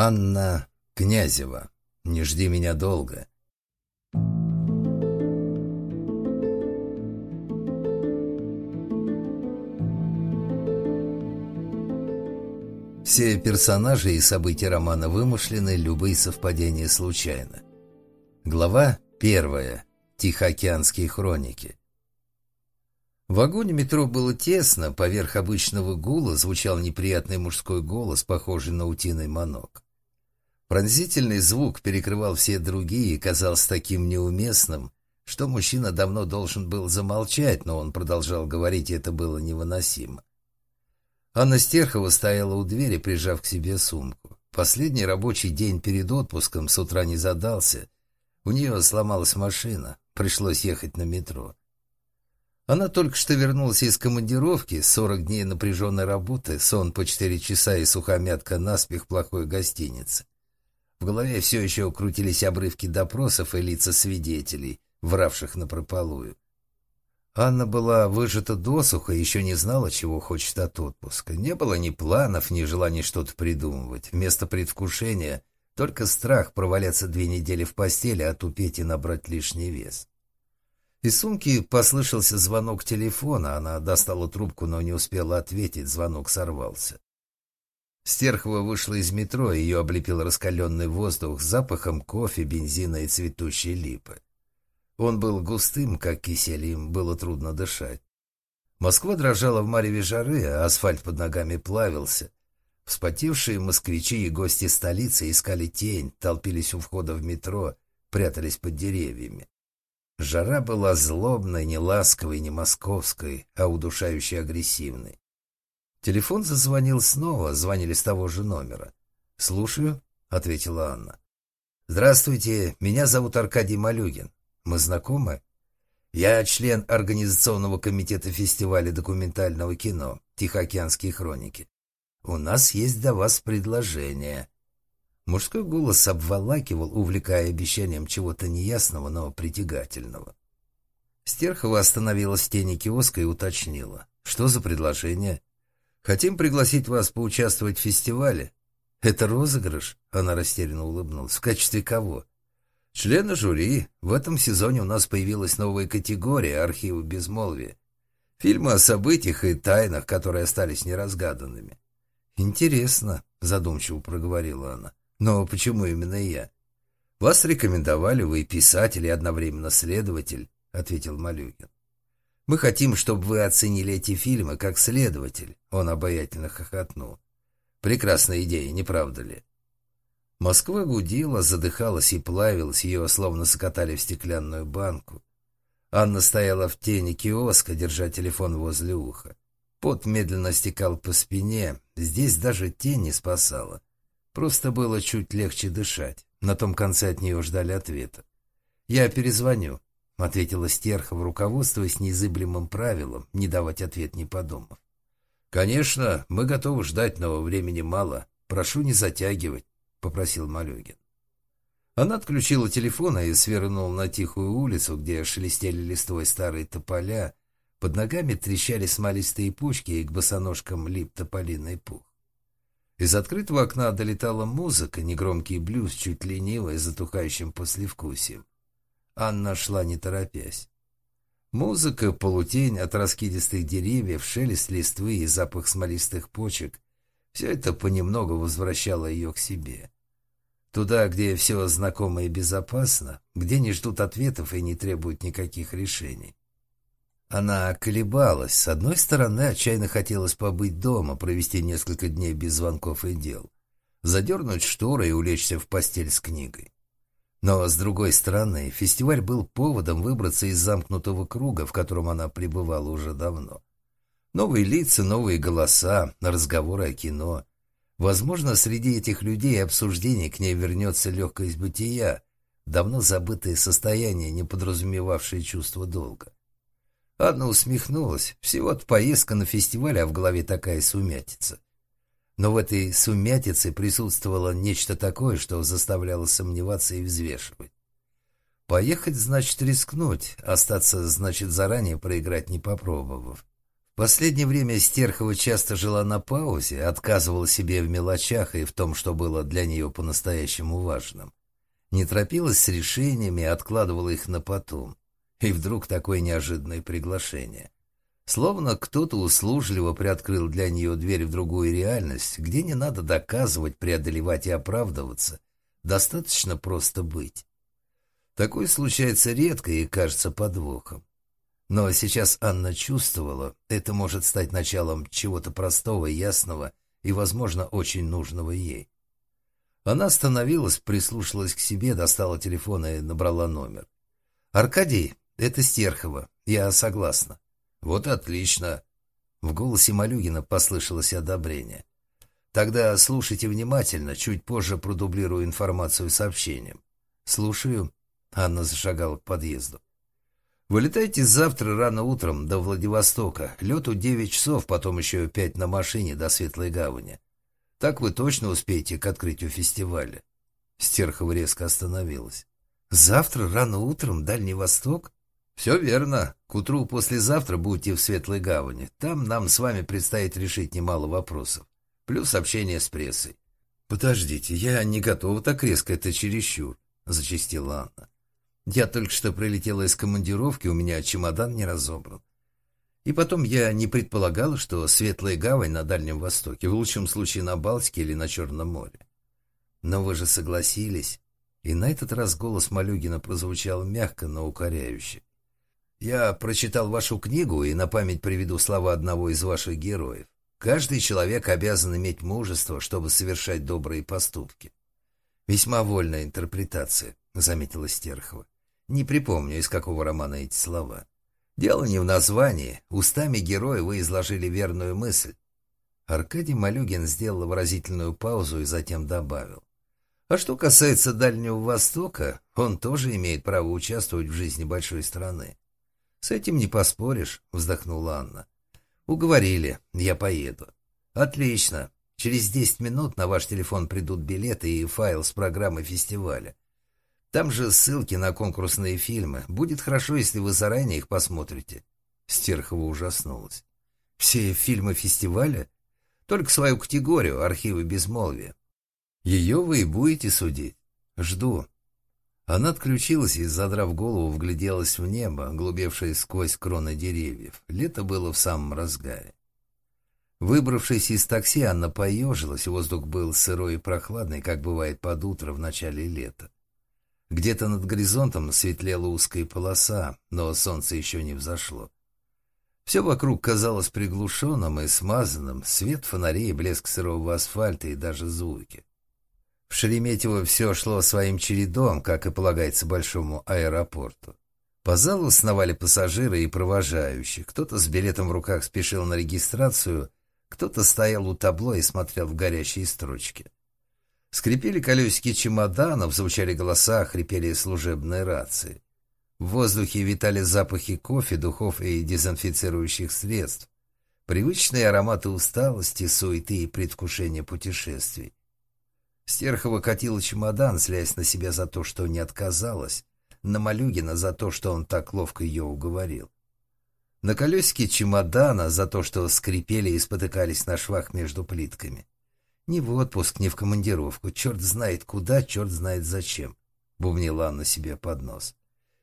Анна Князева. Не жди меня долго. Все персонажи и события романа вымышлены, любые совпадения случайны. Глава первая. Тихоокеанские хроники. В вагоне метро было тесно, поверх обычного гула звучал неприятный мужской голос, похожий на утиный манок. Пронзительный звук перекрывал все другие и казался таким неуместным, что мужчина давно должен был замолчать, но он продолжал говорить, и это было невыносимо. Анна Стерхова стояла у двери, прижав к себе сумку. Последний рабочий день перед отпуском с утра не задался. У нее сломалась машина, пришлось ехать на метро. Она только что вернулась из командировки, 40 дней напряженной работы, сон по 4 часа и сухомятка наспех плохой гостиницы. В голове все еще крутились обрывки допросов и лица свидетелей, вравших на прополую. Анна была выжата досуха и еще не знала, чего хочет от отпуска. Не было ни планов, ни желания что-то придумывать. Вместо предвкушения только страх проваляться две недели в постели, отупеть и набрать лишний вес. Из сумки послышался звонок телефона. Она достала трубку, но не успела ответить. Звонок сорвался. Стерхова вышла из метро, ее облепил раскаленный воздух с запахом кофе, бензина и цветущей липы. Он был густым, как кисель, им было трудно дышать. Москва дрожала в мареве жары, а асфальт под ногами плавился. Вспотевшие москвичи и гости столицы искали тень, толпились у входа в метро, прятались под деревьями. Жара была злобной, не ласковой, не московской, а удушающе агрессивной. Телефон зазвонил снова, звонили с того же номера. «Слушаю», — ответила Анна. «Здравствуйте, меня зовут Аркадий Малюгин. Мы знакомы?» «Я член Организационного комитета фестиваля документального кино «Тихоокеанские хроники». У нас есть для вас предложение». Мужской голос обволакивал, увлекая обещанием чего-то неясного, но притягательного. Стерхова остановилась в тени киоска и уточнила. «Что за предложение?» «Хотим пригласить вас поучаствовать в фестивале». «Это розыгрыш?» — она растерянно улыбнулась. «В качестве кого?» «Члена жюри. В этом сезоне у нас появилась новая категория архивы безмолвия. Фильмы о событиях и тайнах, которые остались неразгаданными». «Интересно», — задумчиво проговорила она. Но почему именно я? Вас рекомендовали, вы писатель и одновременно следователь, ответил Малюгин. Мы хотим, чтобы вы оценили эти фильмы как следователь. Он обаятельно хохотнул. Прекрасная идея, не правда ли? Москва гудела, задыхалась и плавилась, ее словно закатали в стеклянную банку. Анна стояла в тени киоска, держа телефон возле уха. Пот медленно стекал по спине, здесь даже тень не спасала. Просто было чуть легче дышать. На том конце от нее ждали ответа. «Я перезвоню», — ответила Стерхова, руководствуясь неизыблемым правилом не давать ответ, не подумав. «Конечно, мы готовы ждать, но времени мало. Прошу не затягивать», — попросил Малюгин. Она отключила телефон и свернула на тихую улицу, где шелестели листвой старые тополя, под ногами трещали смолистые почки и к босоножкам лип тополиный пух. Из открытого окна долетала музыка, негромкий блюз, чуть ленивый, затухающим послевкусием. Анна шла не торопясь. Музыка, полутень от раскидистых деревьев, шелест листвы и запах смолистых почек — все это понемногу возвращало ее к себе. Туда, где все знакомо и безопасно, где не ждут ответов и не требуют никаких решений. Она колебалась. С одной стороны, отчаянно хотелось побыть дома, провести несколько дней без звонков и дел. Задернуть шторы и улечься в постель с книгой. Но, с другой стороны, фестиваль был поводом выбраться из замкнутого круга, в котором она пребывала уже давно. Новые лица, новые голоса, разговоры о кино. Возможно, среди этих людей обсуждений к ней вернется легкость бытия, давно забытое состояние, не подразумевавшее чувство долга. Анна усмехнулась. Всего-то поездка на фестиваль, а в голове такая сумятица. Но в этой сумятице присутствовало нечто такое, что заставляло сомневаться и взвешивать. Поехать значит рискнуть, остаться значит заранее проиграть, не попробовав. В Последнее время Стерхова часто жила на паузе, отказывала себе в мелочах и в том, что было для нее по-настоящему важным. Не торопилась с решениями, откладывала их на потом. И вдруг такое неожиданное приглашение. Словно кто-то услужливо приоткрыл для нее дверь в другую реальность, где не надо доказывать, преодолевать и оправдываться. Достаточно просто быть. Такое случается редко и кажется подвохом. Но сейчас Анна чувствовала, это может стать началом чего-то простого, ясного и, возможно, очень нужного ей. Она остановилась, прислушалась к себе, достала телефон и набрала номер. «Аркадий, это Стерхова. Я согласна». «Вот отлично». В голосе Малюгина послышалось одобрение. «Тогда слушайте внимательно, чуть позже продублирую информацию сообщением». «Слушаю». Анна зашагала к подъезду. Вылетайте завтра рано утром до Владивостока. Лету девять часов, потом еще пять на машине до Светлой Гавани. Так вы точно успеете к открытию фестиваля. Стерхова резко остановилась. Завтра рано утром Дальний Восток? Все верно. К утру послезавтра будете в Светлой Гавани. Там нам с вами предстоит решить немало вопросов. Плюс общение с прессой. Подождите, я не готова так резко, это чересчур, зачастила Анна. Я только что прилетела из командировки, у меня чемодан не разобран. И потом я не предполагала, что Светлая Гавань на Дальнем Востоке, в лучшем случае на Балтике или на Черном море. Но вы же согласились. И на этот раз голос Малюгина прозвучал мягко, но укоряюще. Я прочитал вашу книгу и на память приведу слова одного из ваших героев. Каждый человек обязан иметь мужество, чтобы совершать добрые поступки. Весьма вольная интерпретация, заметила Стерхова. Не припомню, из какого романа эти слова. Дело не в названии. Устами героя вы изложили верную мысль. Аркадий Малюгин сделал выразительную паузу и затем добавил. А что касается Дальнего Востока, он тоже имеет право участвовать в жизни большой страны. С этим не поспоришь, вздохнула Анна. Уговорили, я поеду. Отлично. Через десять минут на ваш телефон придут билеты и файл с программы фестиваля. Там же ссылки на конкурсные фильмы. Будет хорошо, если вы заранее их посмотрите. Стерхова ужаснулась. Все фильмы фестиваля? Только свою категорию, архивы безмолвия. Ее вы и будете судить. Жду. Она отключилась и, задрав голову, вгляделась в небо, глубевшее сквозь кроны деревьев. Лето было в самом разгаре. Выбравшись из такси, Анна поежилась, воздух был сырой и прохладный, как бывает под утро в начале лета. Где-то над горизонтом светлела узкая полоса, но солнце еще не взошло. Все вокруг казалось приглушенным и смазанным, свет фонарей, блеск сырого асфальта и даже звуки. В Шереметьево все шло своим чередом, как и полагается большому аэропорту. По залу сновали пассажиры и провожающие. Кто-то с билетом в руках спешил на регистрацию, кто-то стоял у табло и смотрел в горящие строчки. Скрипели колесики чемоданов, звучали голоса, хрипели служебные рации. В воздухе витали запахи кофе, духов и дезинфицирующих средств. Привычные ароматы усталости, суеты и предвкушения путешествий. Стерхова катила чемодан, злясь на себя за то, что не отказалась, на Малюгина за то, что он так ловко ее уговорил. На колесике чемодана за то, что скрипели и спотыкались на швах между плитками. Ни в отпуск, ни в командировку. Черт знает куда, черт знает зачем. Бубнила Анна себе под нос.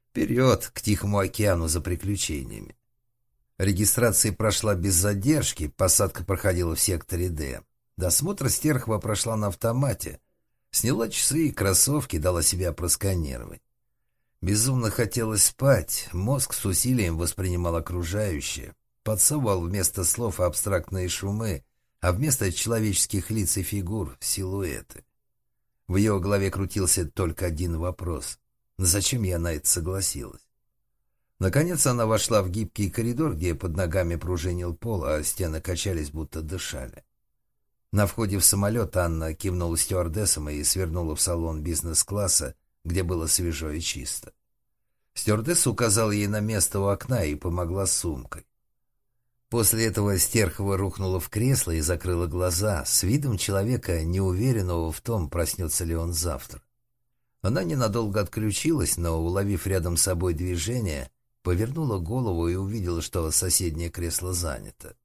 Вперед, к Тихому океану за приключениями. Регистрация прошла без задержки, посадка проходила в секторе «Д». Досмотр Стерхова прошла на автомате. Сняла часы и кроссовки, дала себя просканировать. Безумно хотелось спать, мозг с усилием воспринимал окружающее, подсовывал вместо слов абстрактные шумы, а вместо человеческих лиц и фигур — силуэты. В ее голове крутился только один вопрос. Зачем я на это согласилась? Наконец она вошла в гибкий коридор, где под ногами пружинил пол, а стены качались, будто дышали. На входе в самолет Анна кивнула стюардессам и свернула в салон бизнес-класса, где было свежо и чисто. Стюардесса указала ей на место у окна и помогла с сумкой. После этого Стерхова рухнула в кресло и закрыла глаза с видом человека, неуверенного в том, проснется ли он завтра. Она ненадолго отключилась, но, уловив рядом с собой движение, повернула голову и увидела, что соседнее кресло занято.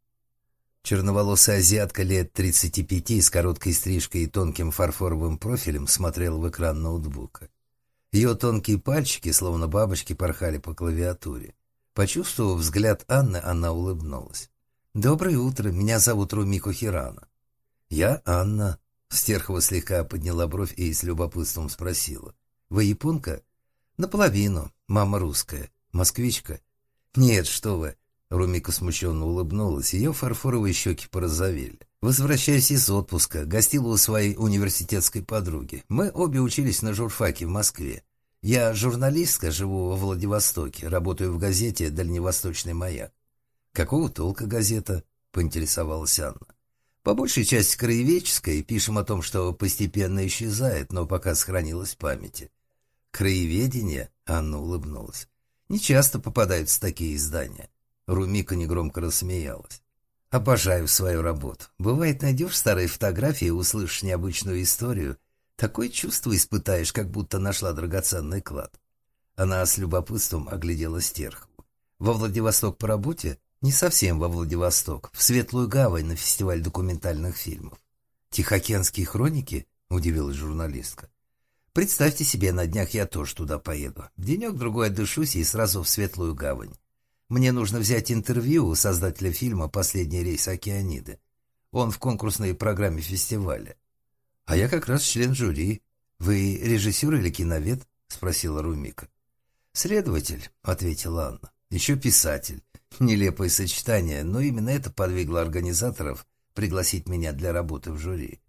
Черноволосая азиатка лет 35 с короткой стрижкой и тонким фарфоровым профилем смотрела в экран ноутбука. Ее тонкие пальчики, словно бабочки, порхали по клавиатуре. Почувствовав взгляд Анны, она улыбнулась. «Доброе утро, меня зовут Румико Хирана». «Я Анна». Стерхова слегка подняла бровь и с любопытством спросила. «Вы японка?» «Наполовину. Мама русская. Москвичка?» «Нет, что вы». Румика смущенно улыбнулась, ее фарфоровые щеки порозовели. Возвращаясь из отпуска, гостила у своей университетской подруги. Мы обе учились на журфаке в Москве. Я журналистка, живу во Владивостоке, работаю в газете «Дальневосточный маяк». «Какого толка газета?» — поинтересовалась Анна. «По большей части краеведческая, пишем о том, что постепенно исчезает, но пока сохранилась в памяти». «Краеведение?» — Анна улыбнулась. «Не часто попадаются такие издания». Румика негромко рассмеялась. «Обожаю свою работу. Бывает, найдешь старые фотографии и услышишь необычную историю. Такое чувство испытаешь, как будто нашла драгоценный клад». Она с любопытством оглядела Стерхову. «Во Владивосток по работе?» «Не совсем во Владивосток. В Светлую Гавань на фестиваль документальных фильмов». «Тихоокеанские хроники?» — удивилась журналистка. «Представьте себе, на днях я тоже туда поеду. Денек-другой отдышусь и сразу в Светлую Гавань. Мне нужно взять интервью у создателя фильма «Последний рейс Океаниды». Он в конкурсной программе фестиваля. А я как раз член жюри. Вы режиссер или киновед? Спросила Румика. Следователь, ответила Анна. Еще писатель. Нелепое сочетание, но именно это подвигло организаторов пригласить меня для работы в жюри.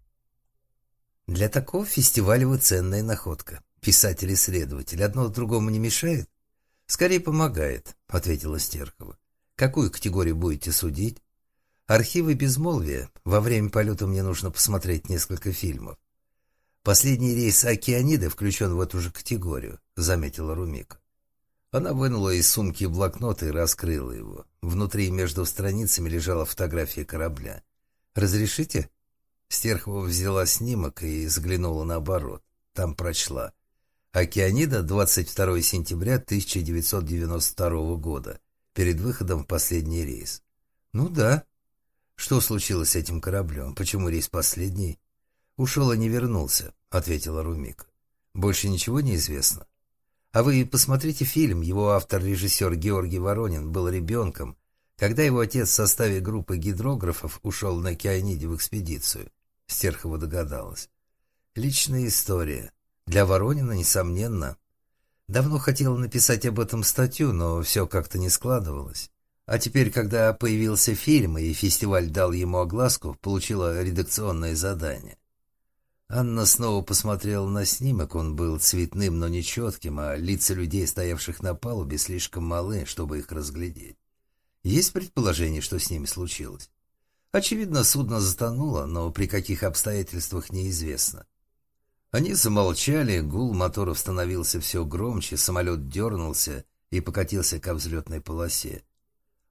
Для такого фестиваля вы ценная находка. Писатель-исследователь. Одно другому не мешает? «Скорее помогает», — ответила Стерхова. «Какую категорию будете судить?» «Архивы безмолвия. Во время полета мне нужно посмотреть несколько фильмов». «Последний рейс Океаниды включен в эту же категорию», — заметила Румика. Она вынула из сумки блокнот и раскрыла его. Внутри между страницами лежала фотография корабля. «Разрешите?» Стерхова взяла снимок и взглянула наоборот. Там прочла. Океанида, 22 сентября 1992 года, перед выходом в последний рейс. Ну да. Что случилось с этим кораблем? Почему рейс последний? Ушел и не вернулся, ответила Румика. Больше ничего не известно. А вы посмотрите фильм. Его автор-режиссер Георгий Воронин был ребенком, когда его отец в составе группы гидрографов ушел на Океаниде в экспедицию. Стерхова догадалась. Личная история. Для Воронина, несомненно. Давно хотела написать об этом статью, но все как-то не складывалось. А теперь, когда появился фильм и фестиваль дал ему огласку, получила редакционное задание. Анна снова посмотрела на снимок, он был цветным, но нечетким, а лица людей, стоявших на палубе, слишком малы, чтобы их разглядеть. Есть предположение, что с ними случилось? Очевидно, судно затонуло, но при каких обстоятельствах неизвестно. Они замолчали, гул моторов становился все громче, самолет дернулся и покатился ко взлетной полосе.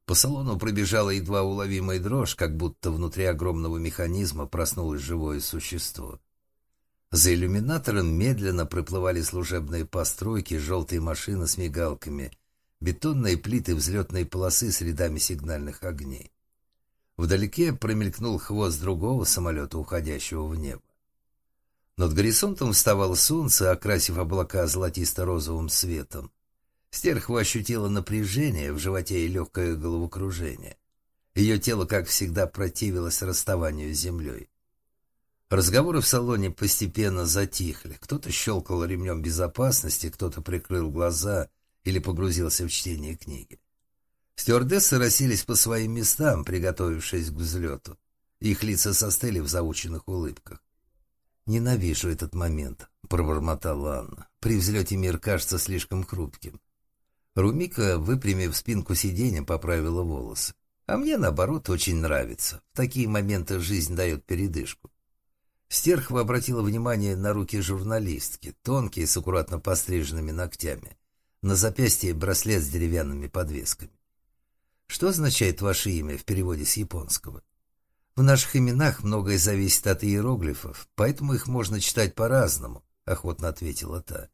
По салону пробежала едва уловимая дрожь, как будто внутри огромного механизма проснулось живое существо. За иллюминатором медленно проплывали служебные постройки, желтые машины с мигалками, бетонные плиты взлетной полосы с рядами сигнальных огней. Вдалеке промелькнул хвост другого самолета, уходящего в небо. Над горизонтом вставало солнце, окрасив облака золотисто-розовым светом. Стерхва ощутила напряжение в животе и легкое головокружение. Ее тело, как всегда, противилось расставанию с землей. Разговоры в салоне постепенно затихли. Кто-то щелкал ремнем безопасности, кто-то прикрыл глаза или погрузился в чтение книги. Стюардессы расселись по своим местам, приготовившись к взлету. Их лица состыли в заученных улыбках. «Ненавижу этот момент», — пробормотала Анна. «При взлете мир кажется слишком хрупким». Румика, выпрямив спинку сиденья, поправила волосы. «А мне, наоборот, очень нравится. В такие моменты жизнь дает передышку». Стерхова обратила внимание на руки журналистки, тонкие, с аккуратно постриженными ногтями. На запястье браслет с деревянными подвесками. «Что означает ваше имя в переводе с японского?» В наших именах многое зависит от иероглифов, поэтому их можно читать по-разному, — охотно ответила та.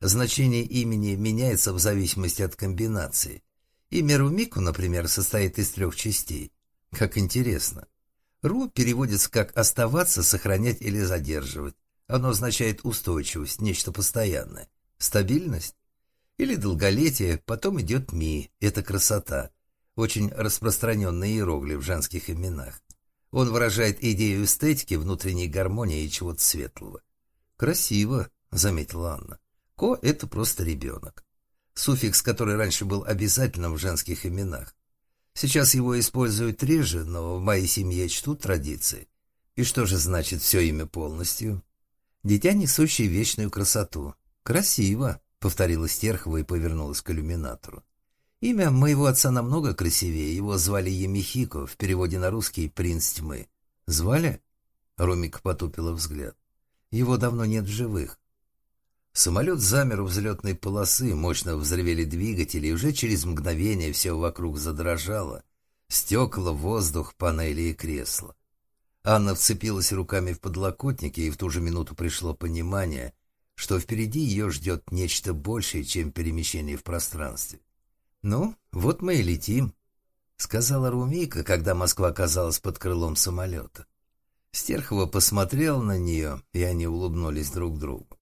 Значение имени меняется в зависимости от комбинации. Имя Румику, например, состоит из трех частей. Как интересно. Ру переводится как «оставаться», «сохранять» или «задерживать». Оно означает устойчивость, нечто постоянное. Стабильность? Или долголетие, потом идет Ми, это красота. Очень распространенный иероглиф в женских именах. Он выражает идею эстетики, внутренней гармонии и чего-то светлого. «Красиво», — заметила Анна. «Ко» — это просто ребенок. Суффикс, который раньше был обязательным в женских именах. Сейчас его используют реже, но в моей семье чтут традиции. И что же значит все имя полностью? Дитя, несущее вечную красоту. Красиво, повторила Стерхова и повернулась к иллюминатору. Имя моего отца намного красивее. Его звали Емихико, в переводе на русский «Принц тьмы». Звали? Ромик потупила взгляд. Его давно нет в живых. Самолет замер у взлетной полосы, мощно взревели двигатели, и уже через мгновение все вокруг задрожало. Стекла, воздух, панели и кресла. Анна вцепилась руками в подлокотники, и в ту же минуту пришло понимание, что впереди ее ждет нечто большее, чем перемещение в пространстве. «Ну, вот мы и летим», — сказала Румейка, когда Москва оказалась под крылом самолета. Стерхова посмотрел на нее, и они улыбнулись друг другу.